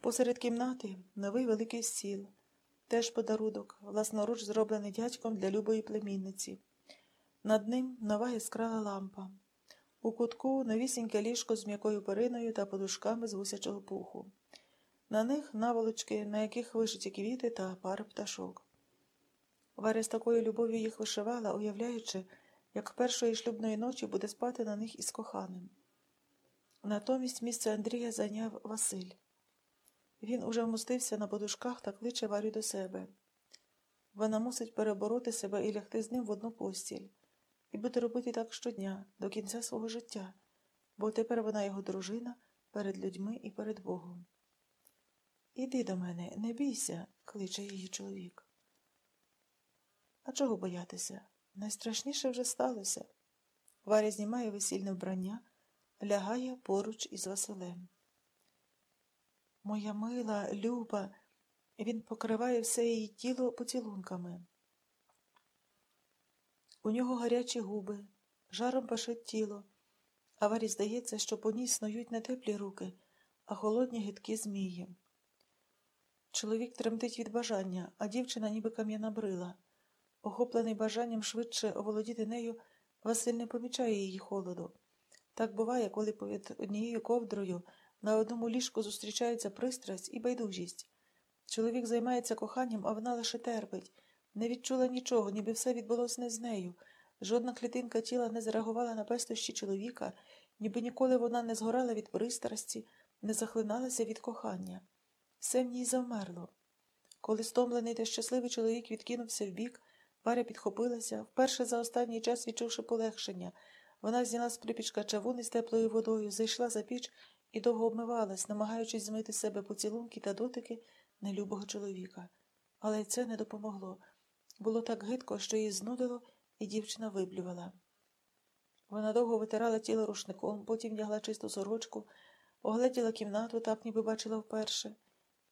Посеред кімнати новий великий стіл, теж подарунок, власноруч зроблений дядьком для любої племінниці. Над ним нова яскрава лампа. У кутку новісіньке ліжко з м'якою периною та подушками з гусячого пуху. На них наволочки, на яких вишиті квіти та пари пташок. Варя з такою любов'ю їх вишивала, уявляючи, як першої шлюбної ночі буде спати на них із коханим. Натомість місце Андрія зайняв Василь. Він уже вмостився на подушках та кличе Варю до себе. Вона мусить перебороти себе і лягти з ним в одну постіль, і буде робити так щодня, до кінця свого життя, бо тепер вона його дружина перед людьми і перед Богом. Іди до мене, не бійся, кличе її чоловік. А чого боятися? Найстрашніше вже сталося. Варя знімає весільне вбрання, лягає поруч із Василем. Моя мила, люба, він покриває все її тіло поцілунками. У нього гарячі губи, жаром пашить тіло, а здається, що по ній снують не теплі руки, а холодні гидкі змії. Чоловік тремтить від бажання, а дівчина ніби кам'яна брила. Охоплений бажанням швидше оволодіти нею, Василь не помічає її холоду. Так буває, коли перед однією ковдрою на одному ліжку зустрічаються пристрасть і байдужість. Чоловік займається коханням, а вона лише терпить, не відчула нічого, ніби все відбулося не з нею. Жодна клітинка тіла не зреагувала на пестощі чоловіка, ніби ніколи вона не згорала від пристрасті, не захлиналася від кохання. Все в ній завмерло. Коли стомлений та щасливий чоловік відкинувся вбік, Варя підхопилася, вперше за останній час відчувши полегшення. Вона зняла з припічка чавун із теплою водою, зайшла за піч і довго обмивалась, намагаючись змити себе поцілунки та дотики нелюбого чоловіка. Але це не допомогло. Було так гидко, що її знудило, і дівчина виблювала. Вона довго витирала тіло рушником, потім вдягла чисту сорочку, огледіла кімнату, так ніби бачила вперше.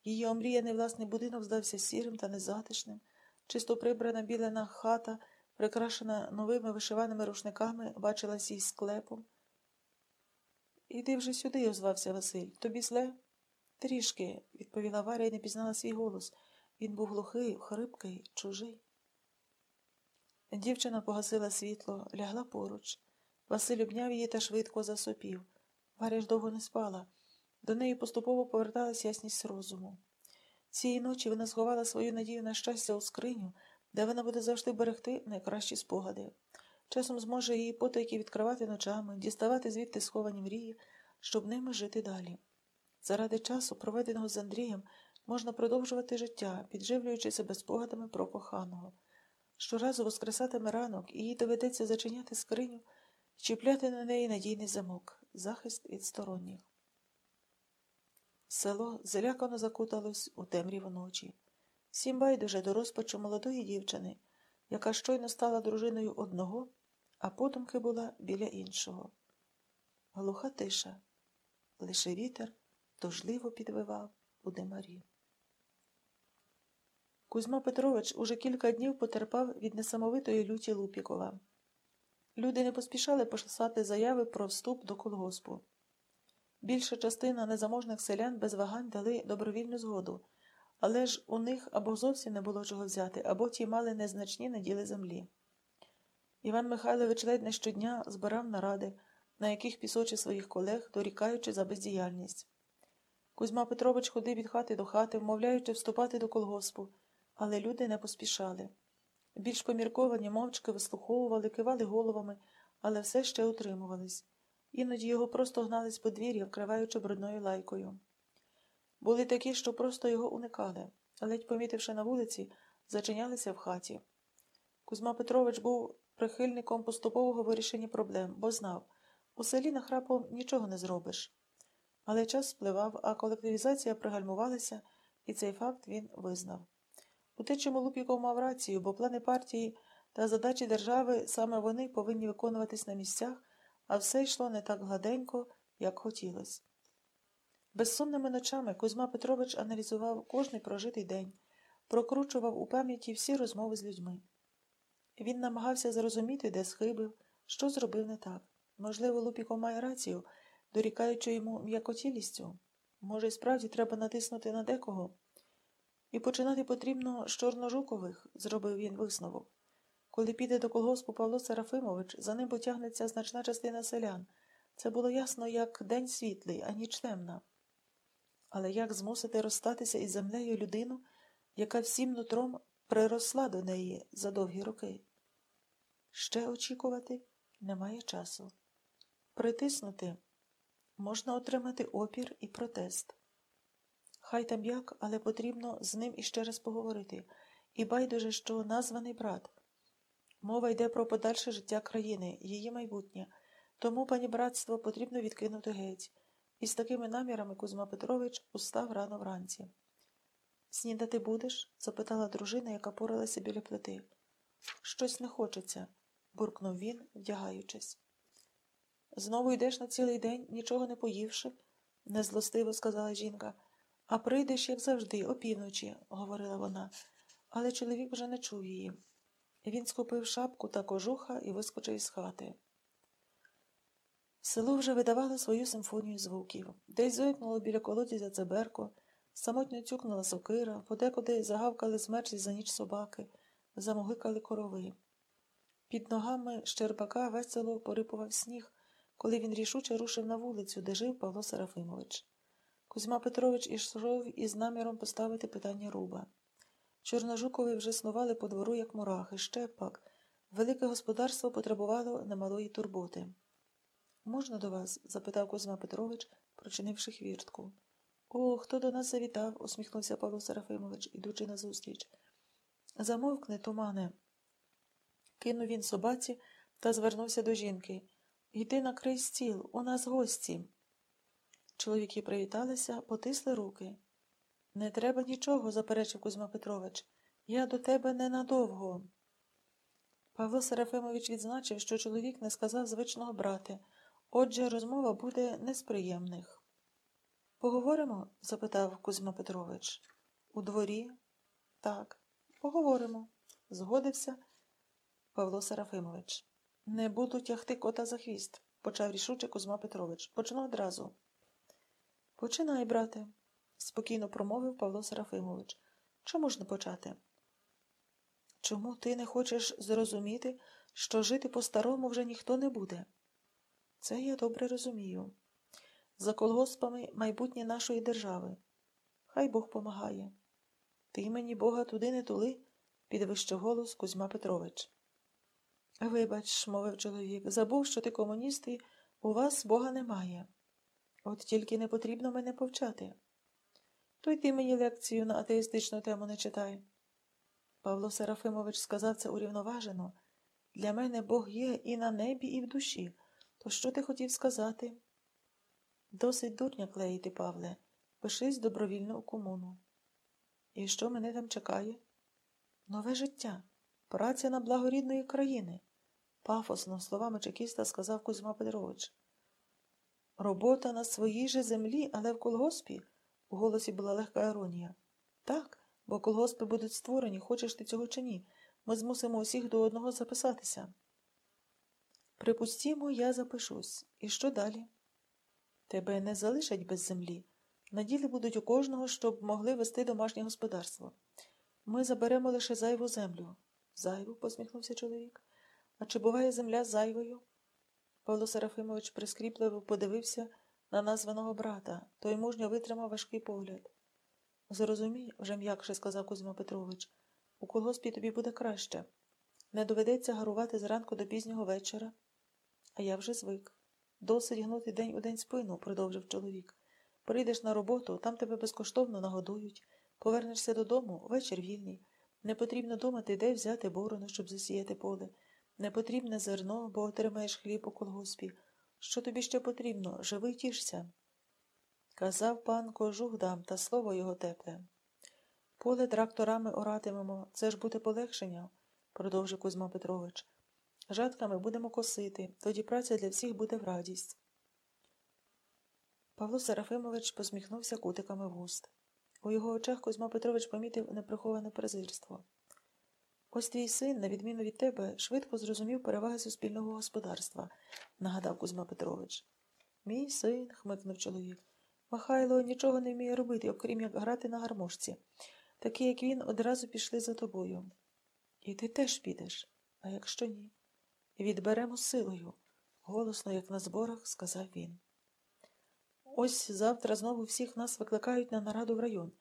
Її омріяний власний будинок здався сірим та незатишним. Чисто прибрана білена хата, прикрашена новими вишиваними рушниками, бачилась їй склепом. Іди вже сюди, озвався Василь. Тобі зле? Трішки, відповіла Варя і не пізнала свій голос. Він був глухий, хрипкий, чужий. Дівчина погасила світло, лягла поруч. Василь обняв її та швидко засопів. Варя ж довго не спала. До неї поступово поверталась ясність розуму. Цієї ночі вона сховала свою надію на щастя у скриню, де вона буде завжди берегти найкращі спогади. Часом зможе її потайки відкривати ночами, діставати звідти сховані мрії, щоб ними жити далі. Заради часу, проведеного з Андрієм, можна продовжувати життя, підживлюючи себе спогадами про коханого. Щоразу воскресатиме ранок, і їй доведеться зачиняти скриню, чіпляти на неї надійний замок, захист від сторонніх. Село злякано закуталось у темряву ночі. Всім байдуже до розпачу молодої дівчини, яка щойно стала дружиною одного, а подумки була біля іншого. Глуха тиша, лише вітер тужливо підвивав у димарі. Кузьма Петрович уже кілька днів потерпав від несамовитої люті Лупікова. Люди не поспішали писати заяви про вступ до колгоспу. Більша частина незаможних селян без вагань дали добровільну згоду, але ж у них або зовсім не було чого взяти, або ті мали незначні наділи землі. Іван Михайлович ледь не щодня збирав наради, на яких пісочив своїх колег, дорікаючи за бездіяльність. Кузьма Петрович ходив від хати до хати, вмовляючи вступати до колгоспу, але люди не поспішали. Більш помірковані мовчки вислуховували, кивали головами, але все ще утримувались. Іноді його просто гнали з подвір'я, вкриваючи брудною лайкою. Були такі, що просто його уникали, ледь помітивши на вулиці, зачинялися в хаті. Кузьма Петрович був прихильником поступового вирішення проблем, бо знав, у селі нахрапом нічого не зробиш. Але час спливав, а колективізація пригальмувалася, і цей факт він визнав. У те, чому Лупіков мав рацію, бо плани партії та задачі держави саме вони повинні виконуватись на місцях а все йшло не так гладенько, як хотілося. Безсонними ночами Кузьма Петрович аналізував кожний прожитий день, прокручував у пам'яті всі розмови з людьми. Він намагався зрозуміти, де схибив, що зробив не так. Можливо, Лупіко має рацію, дорікаючи йому м'якотілістю. Може, і справді треба натиснути на декого? І починати потрібно з чорножукових, зробив він висновок. Коли піде до колгоспу Павло Серафимович, за ним потягнеться значна частина селян. Це було ясно, як день світлий, а ніч темна. Але як змусити розстатися із землею людину, яка всім нутром приросла до неї за довгі роки? Ще очікувати немає часу. Притиснути можна отримати опір і протест. Хай там як, але потрібно з ним іще раз поговорити. І байдуже, що названий брат. Мова йде про подальше життя країни, її майбутнє. Тому, пані братство, потрібно відкинути геть. І з такими намірами Кузьма Петрович устав рано вранці. Снідати будеш? запитала дружина, яка поралася біля плити. Щось не хочеться, буркнув він, вдягаючись. Знову йдеш на цілий день, нічого не поївши, незлостиво сказала жінка. А прийдеш, як завжди, опівночі, говорила вона, але чоловік вже не чув її. Він схопив шапку та кожуха і вискочив із хати. Село вже видавало свою симфонію звуків. Десь зойкнуло біля колодязя цеберко, самотньо цюкнула сокира, подекуди загавкали змерзлі за ніч собаки, замогикали корови. Під ногами Щербака весело порипував сніг, коли він рішуче рушив на вулицю, де жив Павло Серафимович. Кузьма Петрович ішов із наміром поставити питання руба. Чорножукові вже снували по двору, як мурахи, ще пак. Велике господарство потребувало немалої турботи. Можна до вас? запитав Кузьма Петрович, прочинивши хвіртку. О, хто до нас завітав? усміхнувся Павло Серафимович, ідучи назустріч. Замовкни, тумане. Кинув він собаці та звернувся до жінки. Йди накрий стіл, у нас гості. Чоловіки привіталися, потисли руки. Не треба нічого, заперечив Кузьма Петрович. Я до тебе ненадовго. Павло Серафимович відзначив, що чоловік не сказав звичного брати, отже, розмова буде не з приємних. Поговоримо? запитав Кузьма Петрович. У дворі? Так, поговоримо, згодився Павло Серафимович. Не буду тягти кота за хвіст, почав рішуче Кузьма Петрович. Почну одразу. Починай, брате, спокійно промовив Павло Серафимович. Чому ж не почати? Чому ти не хочеш зрозуміти, що жити по-старому вже ніхто не буде? Це я добре розумію. За колгоспами майбутнє нашої держави. Хай Бог помагає. Ти мені Бога туди не тули, підвищив голос Кузьма Петрович. Вибач, мовив чоловік, забув, що ти комуніст і у вас Бога немає. От тільки не потрібно мене повчати. То й ти мені лекцію на атеїстичну тему не читай. Павло Серафимович сказав це урівноважено. Для мене Бог є і на небі, і в душі. То що ти хотів сказати? Досить дурня клеїти, Павле, пишись добровільно у комуну. І що мене там чекає? Нове життя, праця на благо рідної країни, пафосно словами чекіста сказав Кузьма Петрович. Робота на своїй же землі, але в колгоспі, у голосі була легка іронія. Так, бо колгоспи будуть створені, хочеш ти цього чи ні. Ми змусимо усіх до одного записатися. Припустімо, я запишусь. І що далі? Тебе не залишать без землі. Наділи будуть у кожного, щоб могли вести домашнє господарство. Ми заберемо лише зайву землю. Зайву? посміхнувся чоловік. А чи буває земля зайвою? Павло Серафимович прискріпливо подивився на названого брата, той мужньо витримав важкий погляд. Зрозумій, вже м'якше сказав Кузьма Петрович, у колгоспі тобі буде краще. Не доведеться гарувати зранку до пізнього вечора. А я вже звик. Досить гнути день у день спину, продовжив чоловік. Прийдеш на роботу, там тебе безкоштовно нагодують. Повернешся додому, вечір вільний. Не потрібно думати, де взяти борону, щоб засіяти поле. Не потрібне зерно, бо отримаєш хліб у колгоспі. Що тобі ще потрібно? Живи тішся. Казав пан кожух дам, та слово його тепле. Поле тракторами оратимемо, це ж буде полегшення, продовжив Кузьма Петрович. Жатками будемо косити, тоді праця для всіх буде в радість. Павло Серафимович посміхнувся кутиками вуст. У його очах Кузьма Петрович помітив неприховане презирство. Ось твій син, на відміну від тебе, швидко зрозумів переваги суспільного господарства, нагадав Кузьма Петрович. Мій син, хмикнув чоловік. Михайло нічого не вміє робити, окрім як грати на гармошці. Такі, як він, одразу пішли за тобою. І ти теж підеш, а якщо ні? Відберемо силою, голосно, як на зборах, сказав він. Ось завтра знову всіх нас викликають на нараду в район.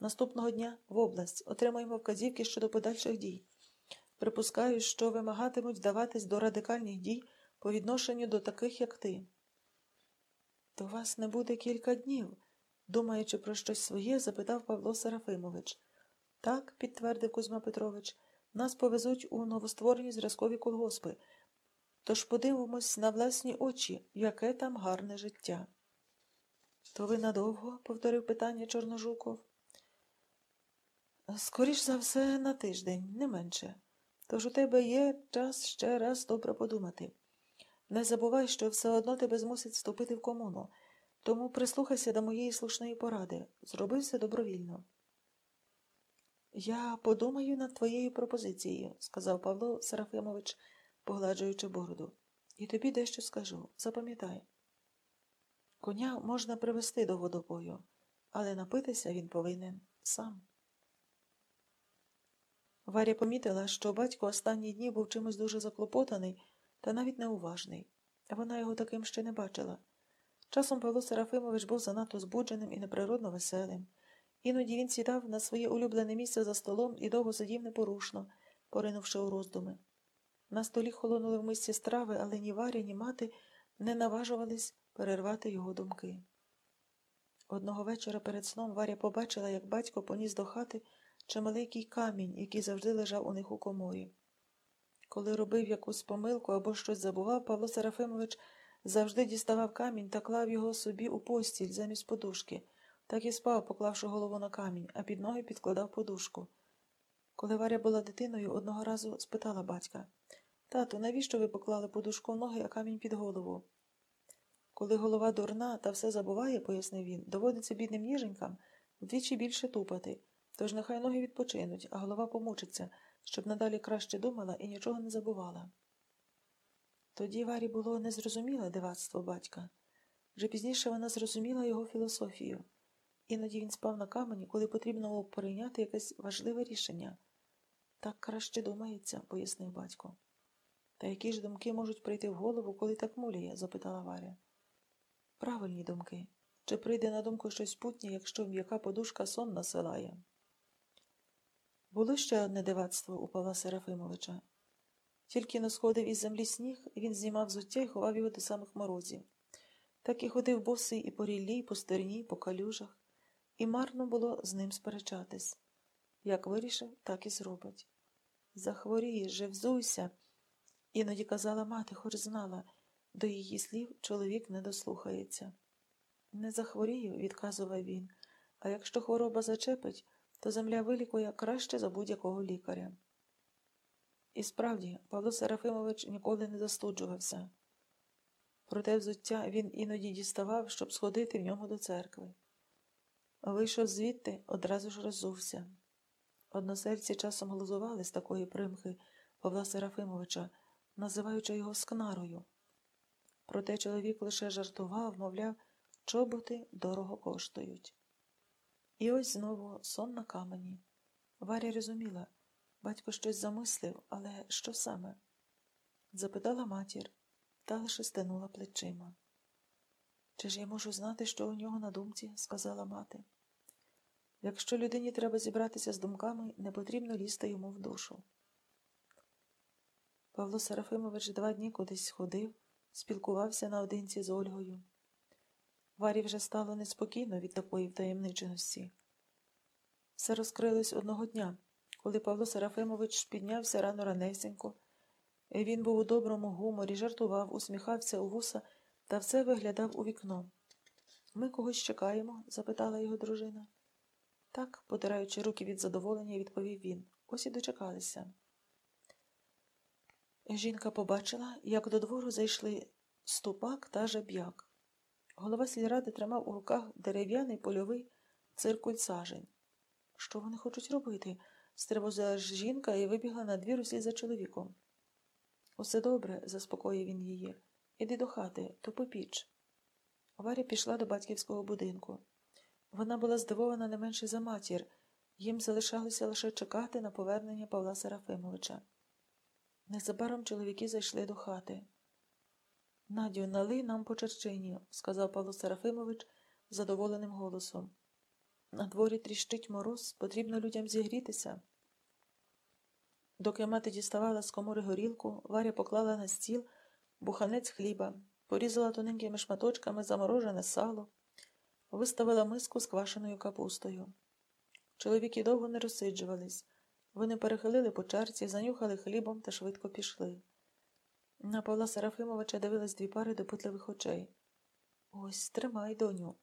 Наступного дня в область отримаємо вказівки щодо подальших дій. Припускаю, що вимагатимуть вдаватись до радикальних дій по відношенню до таких, як ти. То вас не буде кілька днів, думаючи про щось своє, запитав Павло Серафимович. Так, підтвердив Кузьма Петрович, нас повезуть у новостворені зразкові колгоспи. Тож подивимось на власні очі, яке там гарне життя. То ви надовго? повторив питання Чорножуков. Скоріш за все, на тиждень, не менше. Тож у тебе є час ще раз добре подумати. Не забувай, що все одно тебе змусить вступити в комуну, тому прислухайся до моєї слушної поради. Зроби все добровільно. Я подумаю над твоєю пропозицією, сказав Павло Серафимович, погладжуючи бороду. І тобі дещо скажу. Запам'ятай. Коня можна привести до водопою, але напитися він повинен сам. Варя помітила, що батько останні дні був чимось дуже заклопотаний та навіть неуважний. Вона його таким ще не бачила. Часом Павло Серафимович був занадто збудженим і неприродно веселим. Іноді він сідав на своє улюблене місце за столом і довго сидів непорушно, поринувши у роздуми. На столі холонули в мисці страви, але ні Варя, ні мати не наважувались перервати його думки. Одного вечора перед сном Варя побачила, як батько поніс до хати чималенький камінь, який завжди лежав у них у коморі. Коли робив якусь помилку або щось забував, Павло Серафимович завжди діставав камінь та клав його собі у постіль замість подушки, так і спав, поклавши голову на камінь, а під ноги підкладав подушку. Коли Варя була дитиною, одного разу спитала батька Тату, навіщо ви поклали подушку в ноги, а камінь під голову? Коли голова дурна та все забуває, пояснив він, доводиться бідним ніженькам вдвічі більше тупати, тож нехай ноги відпочинуть, а голова помучиться, щоб надалі краще думала і нічого не забувала. Тоді Варі було незрозуміле дивацтво батька. Вже пізніше вона зрозуміла його філософію. Іноді він спав на камені, коли потрібно було прийняти якесь важливе рішення. Так краще думається, пояснив батько. Та які ж думки можуть прийти в голову, коли так муляє? запитала Варя. Правильні думки. Чи прийде на думку щось путнє, якщо м'яка подушка сон насилає? Було ще одне дивацтво у Павла Серафимовича. Тільки но сходив із землі сніг, він знімав зуття і ховав його до самих морозів. Так і ходив босий і по ріллі, і по стерні, і по калюжах, і марно було з ним сперечатись. Як вирішив, так і зробить. Захворієш же, взуйся. Іноді казала мати, хоч знала, до її слів чоловік не дослухається. Не захворію, відказував він, а якщо хвороба зачепить, то земля вилікує краще за будь-якого лікаря. І справді, Павло Серафимович ніколи не застуджувався. Проте взуття він іноді діставав, щоб сходити в ньому до церкви. Вийшов звідти, одразу ж роззувся. Односельці часом глузували з такої примхи Павла Серафимовича, називаючи його скнарою. Проте чоловік лише жартував, мовляв, чоботи дорого коштують. І ось знову сон на камені. Варя розуміла, батько щось замислив, але що саме? Запитала матір та лише стенула плечима. Чи ж я можу знати, що у нього на думці? сказала мати. Якщо людині треба зібратися з думками, не потрібно лізти йому в душу. Павло Серафимович два дні кудись ходив, спілкувався наодинці з Ольгою. Варі вже стало неспокійно від такої втаємниченості. Все розкрилось одного дня, коли Павло Серафимович піднявся рано ранесенько. Він був у доброму гуморі, жартував, усміхався у вуса та все виглядав у вікно. Ми когось чекаємо? запитала його дружина. Так, потираючи руки від задоволення, відповів він. Ось і дочекалися. Жінка побачила, як до двору зайшли ступак та жаб'як. Голова сільради тримав у руках дерев'яний польовий циркуль сажень. Що вони хочуть робити? стривозила жінка і вибігла на двір услід за чоловіком. Усе добре, заспокоїв він її. Іди до хати, то попіч. Варя пішла до батьківського будинку. Вона була здивована не менше за матір. Їм залишалося лише чекати на повернення Павла Серафимовича. Незабаром чоловіки зайшли до хати. Надю, налий нам по черчині, сказав Павло Серафимович задоволеним голосом. На дворі тріщить мороз, потрібно людям зігрітися. Доки мати діставала з комори горілку, Варя поклала на стіл буханець хліба, порізала тоненькими шматочками заморожене сало, виставила миску з квашеною капустою. Чоловіки довго не розсиджувались. Вони перехилили по чарці, занюхали хлібом та швидко пішли. На Павла Серафимовича дивились дві пари допитливих очей. Ось, тримай, доню.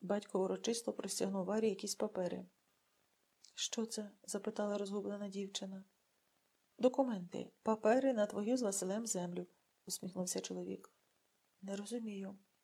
Батько урочисто простягнув Варі якісь папери. Що це? запитала розгублена дівчина. Документи, папери на твою з Василем землю, усміхнувся чоловік. Не розумію.